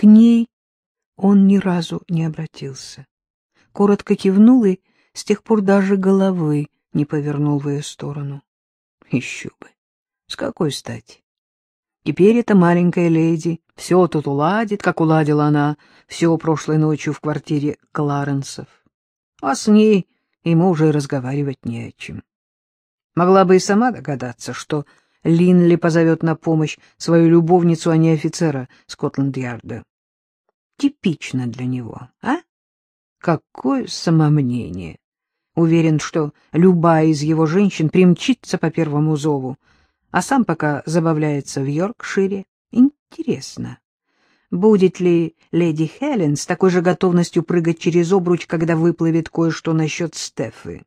К ней он ни разу не обратился. Коротко кивнул и с тех пор даже головы не повернул в ее сторону. Еще бы. С какой стати? Теперь эта маленькая леди все тут уладит, как уладила она все прошлой ночью в квартире Кларенсов. А с ней ему уже разговаривать не о чем. Могла бы и сама догадаться, что Линли позовет на помощь свою любовницу, а не офицера Скотланд-Ярда. Типично для него, а? Какое самомнение! Уверен, что любая из его женщин примчится по первому зову, а сам пока забавляется в Йоркшире. Интересно, будет ли леди Хелен с такой же готовностью прыгать через обруч, когда выплывет кое-что насчет Стефы?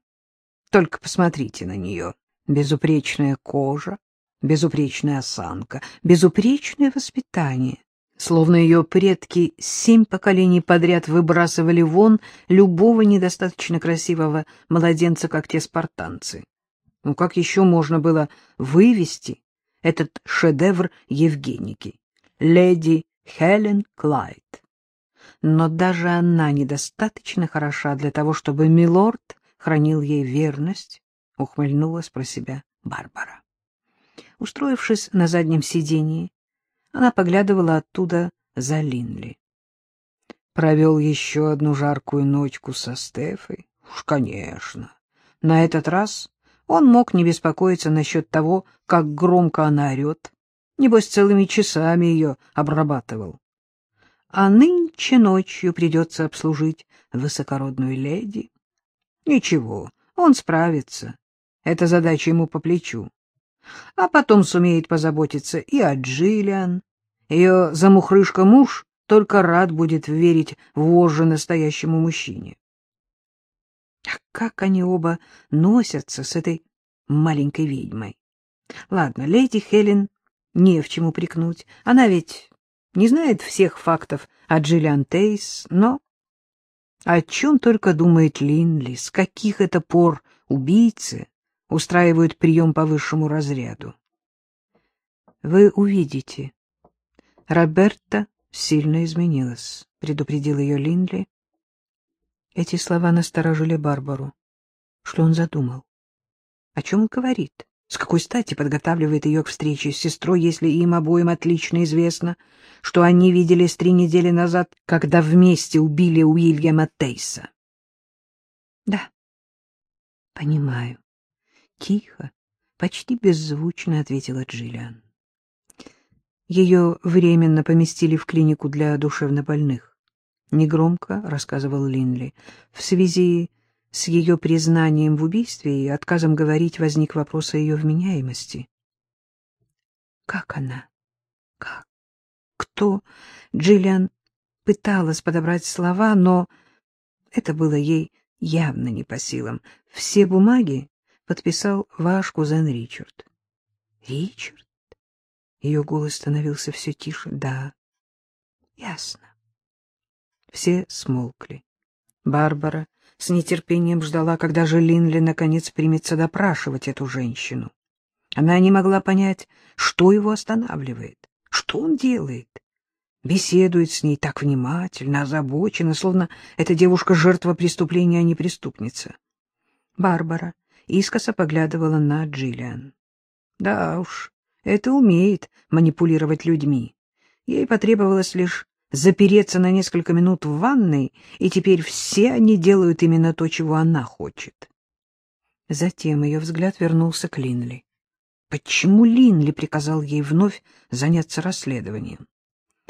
Только посмотрите на нее. Безупречная кожа, безупречная осанка, безупречное воспитание. Словно ее предки семь поколений подряд выбрасывали вон любого недостаточно красивого младенца, как те спартанцы. Ну как еще можно было вывести этот шедевр Евгеники? Леди Хелен Клайд. Но даже она недостаточно хороша для того, чтобы милорд хранил ей верность, ухмыльнулась про себя Барбара. Устроившись на заднем сидении, она поглядывала оттуда за Линли. Провел еще одну жаркую ночку со Стефой? Уж, конечно. На этот раз он мог не беспокоиться насчет того, как громко она орет. Небось, целыми часами ее обрабатывал. А нынче ночью придется обслужить высокородную леди. Ничего, он справится. Эта задача ему по плечу а потом сумеет позаботиться и о Джиллиан. Ее замухрышка-муж только рад будет верить в вожжи настоящему мужчине. А как они оба носятся с этой маленькой ведьмой? Ладно, леди Хелен не в чем упрекнуть. Она ведь не знает всех фактов о Джиллиан Тейс, но... О чем только думает Линли, с каких это пор убийцы устраивают прием по высшему разряду. Вы увидите. Роберта сильно изменилась, предупредил ее Линли. Эти слова насторожили Барбару. Что он задумал? О чем он говорит? С какой стати подготавливает ее к встрече с сестрой, если им обоим отлично известно, что они виделись три недели назад, когда вместе убили Уильяма Тейса? — Да, понимаю. — Тихо, почти беззвучно ответила Джиллиан. Ее временно поместили в клинику для душевнобольных. Негромко рассказывал Линли. В связи с ее признанием в убийстве и отказом говорить возник вопрос о ее вменяемости. Как она? Как? Кто? Джиллиан пыталась подобрать слова, но это было ей явно не по силам. Все бумаги подписал ваш кузен Ричард. — Ричард? Ее голос становился все тише. — Да. — Ясно. Все смолкли. Барбара с нетерпением ждала, когда же Линли наконец примется допрашивать эту женщину. Она не могла понять, что его останавливает, что он делает. Беседует с ней так внимательно, озабоченно, словно эта девушка жертва преступления, а не преступница. Барбара искоса поглядывала на Джиллиан. Да уж, это умеет манипулировать людьми. Ей потребовалось лишь запереться на несколько минут в ванной, и теперь все они делают именно то, чего она хочет. Затем ее взгляд вернулся к Линли. Почему Линли приказал ей вновь заняться расследованием?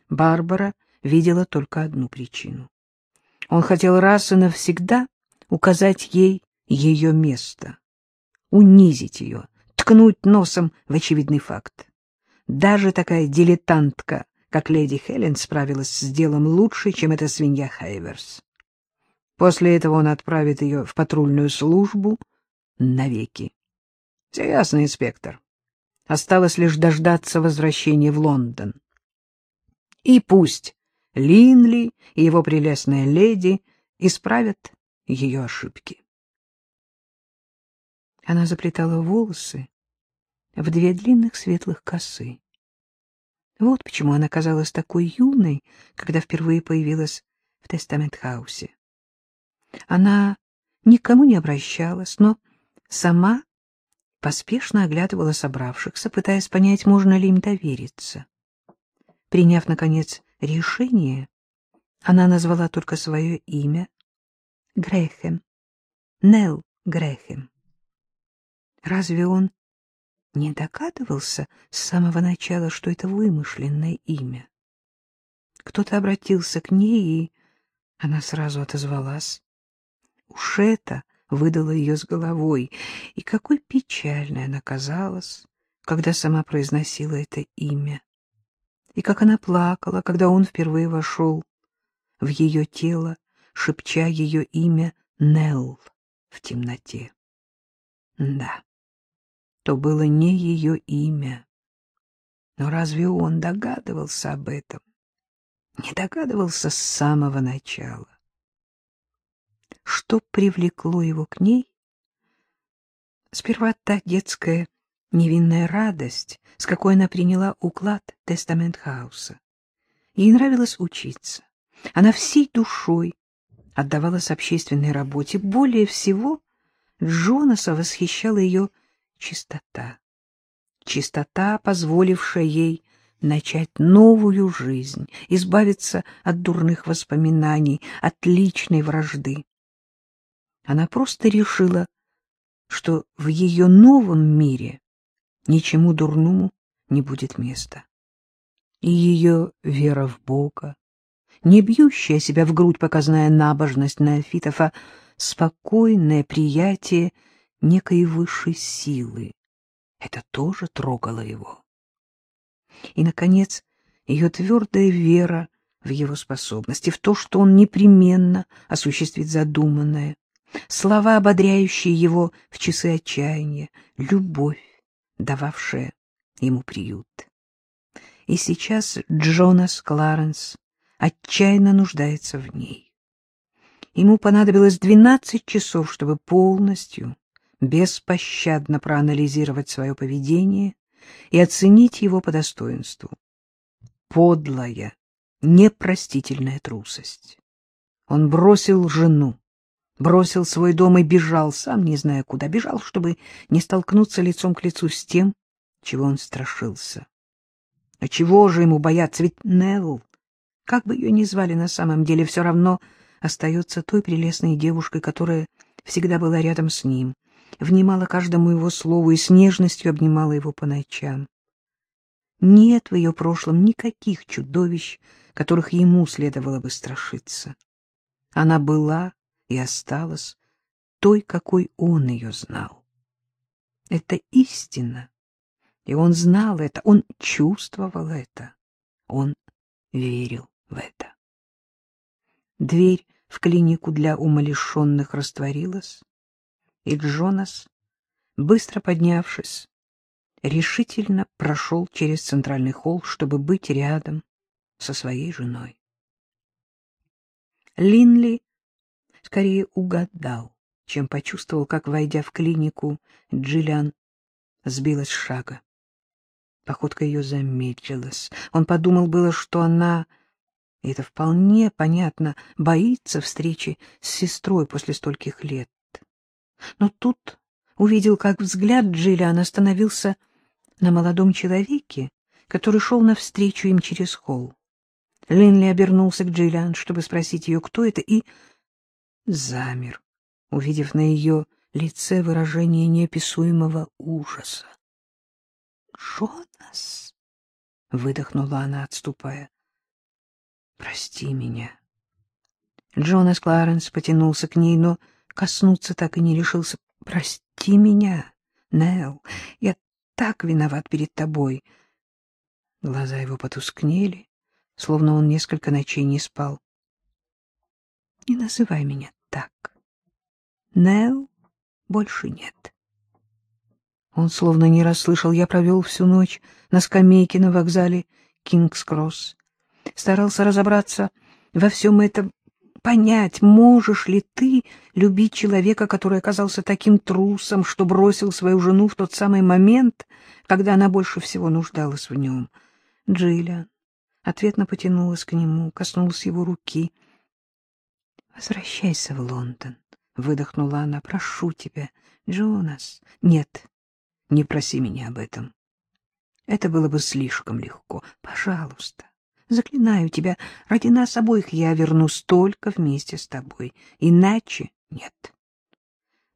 Барбара видела только одну причину. Он хотел раз и навсегда указать ей ее место унизить ее, ткнуть носом в очевидный факт. Даже такая дилетантка, как леди Хелен, справилась с делом лучше, чем эта свинья Хайверс. После этого он отправит ее в патрульную службу навеки. Все ясно, инспектор. Осталось лишь дождаться возвращения в Лондон. И пусть Линли и его прелестная леди исправят ее ошибки. Она заплетала волосы в две длинных светлых косы. Вот почему она казалась такой юной, когда впервые появилась в Тестамент-хаусе. Она ни к кому не обращалась, но сама поспешно оглядывала собравшихся, пытаясь понять, можно ли им довериться. Приняв, наконец, решение, она назвала только свое имя — Грехем, Нел Грехем. Разве он не догадывался с самого начала, что это вымышленное имя? Кто-то обратился к ней, и она сразу отозвалась. Уж это выдало ее с головой, и какой печальной она казалась, когда сама произносила это имя. И как она плакала, когда он впервые вошел в ее тело, шепча ее имя Нелл в темноте. Да, то было не ее имя. Но разве он догадывался об этом? Не догадывался с самого начала. Что привлекло его к ней? Сперва та детская невинная радость, с какой она приняла уклад Тестамент-хауса. Ей нравилось учиться. Она всей душой отдавалась общественной работе. Более всего Джонаса восхищала ее чистота. Чистота, позволившая ей начать новую жизнь, избавиться от дурных воспоминаний, от личной вражды. Она просто решила, что в ее новом мире ничему дурному не будет места. И ее вера в Бога, не бьющая себя в грудь показная набожность неофитов, а спокойное приятие некой высшей силы. Это тоже трогало его. И, наконец, ее твердая вера в его способности, в то, что он непременно осуществит задуманное, слова, ободряющие его в часы отчаяния, любовь, дававшая ему приют. И сейчас Джонас Кларенс отчаянно нуждается в ней. Ему понадобилось двенадцать часов, чтобы полностью, беспощадно проанализировать свое поведение и оценить его по достоинству. Подлая, непростительная трусость. Он бросил жену, бросил свой дом и бежал, сам не зная куда. Бежал, чтобы не столкнуться лицом к лицу с тем, чего он страшился. А чего же ему бояться? Ведь Нелл как бы ее ни звали на самом деле, все равно остается той прелестной девушкой, которая всегда была рядом с ним, внимала каждому его слову и с нежностью обнимала его по ночам. Нет в ее прошлом никаких чудовищ, которых ему следовало бы страшиться. Она была и осталась той, какой он ее знал. Это истина, и он знал это, он чувствовал это, он верил в это. Дверь в клинику для умалишенных растворилась, и Джонас, быстро поднявшись, решительно прошел через центральный холл, чтобы быть рядом со своей женой. Линли скорее угадал, чем почувствовал, как, войдя в клинику, Джиллиан сбилась с шага. Походка ее замедлилась. Он подумал было, что она и это вполне понятно, боится встречи с сестрой после стольких лет. Но тут увидел, как взгляд Джиллиан остановился на молодом человеке, который шел навстречу им через холл. Линли обернулся к Джиллиан, чтобы спросить ее, кто это, и замер, увидев на ее лице выражение неописуемого ужаса. «Джонас!» — выдохнула она, отступая. Прости меня. Джонас Кларенс потянулся к ней, но коснуться так и не решился. Прости меня, Нелл, я так виноват перед тобой. Глаза его потускнели, словно он несколько ночей не спал. Не называй меня так. Нелл больше нет. Он словно не расслышал. Я провел всю ночь на скамейке на вокзале Кингс-Кросс старался разобраться во всем этом, понять, можешь ли ты любить человека, который оказался таким трусом, что бросил свою жену в тот самый момент, когда она больше всего нуждалась в нем. Джиллиан ответно потянулась к нему, коснулась его руки. — Возвращайся в Лондон, — выдохнула она. — Прошу тебя, Джонас. — Нет, не проси меня об этом. Это было бы слишком легко. Пожалуйста, заклинаю тебя, ради нас обоих я вернусь только вместе с тобой. Иначе нет.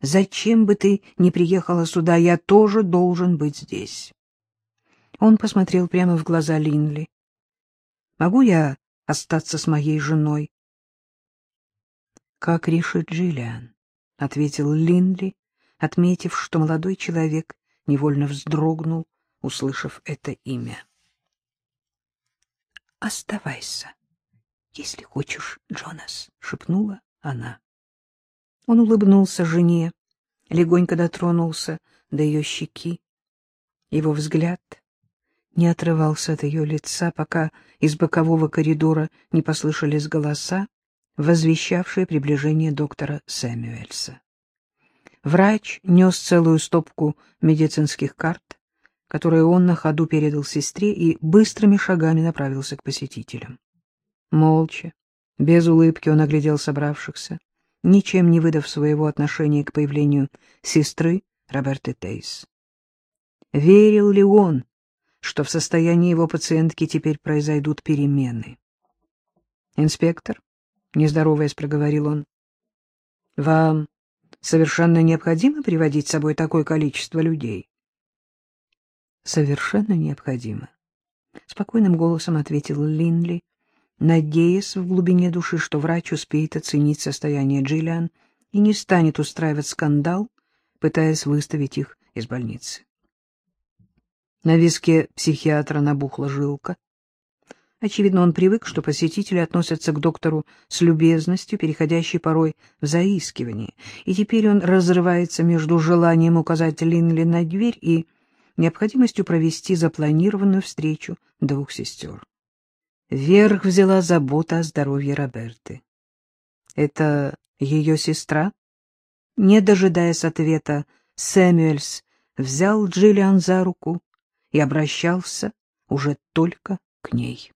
Зачем бы ты не приехала сюда, я тоже должен быть здесь. Он посмотрел прямо в глаза Линли. Могу я остаться с моей женой? — Как решит Джиллиан, — ответил Линли, отметив, что молодой человек невольно вздрогнул, услышав это имя. — Оставайся, если хочешь, Джонас, — шепнула она. Он улыбнулся жене, легонько дотронулся до ее щеки. Его взгляд не отрывался от ее лица, пока из бокового коридора не послышались голоса, возвещавшие приближение доктора Сэмюэльса. Врач нес целую стопку медицинских карт, которые он на ходу передал сестре и быстрыми шагами направился к посетителям. Молча, без улыбки он оглядел собравшихся, ничем не выдав своего отношения к появлению сестры Роберты Тейс. Верил ли он, что в состоянии его пациентки теперь произойдут перемены? «Инспектор», — нездороваясь, проговорил он, — «вам совершенно необходимо приводить с собой такое количество людей?» «Совершенно необходимо», — спокойным голосом ответил Линли, надеясь в глубине души, что врач успеет оценить состояние Джиллиан и не станет устраивать скандал, пытаясь выставить их из больницы. На виске психиатра набухла жилка. Очевидно, он привык, что посетители относятся к доктору с любезностью, переходящей порой в заискивание, и теперь он разрывается между желанием указать Линли на дверь и необходимостью провести запланированную встречу двух сестер. Вверх взяла забота о здоровье Роберты. «Это ее сестра?» Не дожидаясь ответа, Сэмюэльс взял Джиллиан за руку и обращался уже только к ней.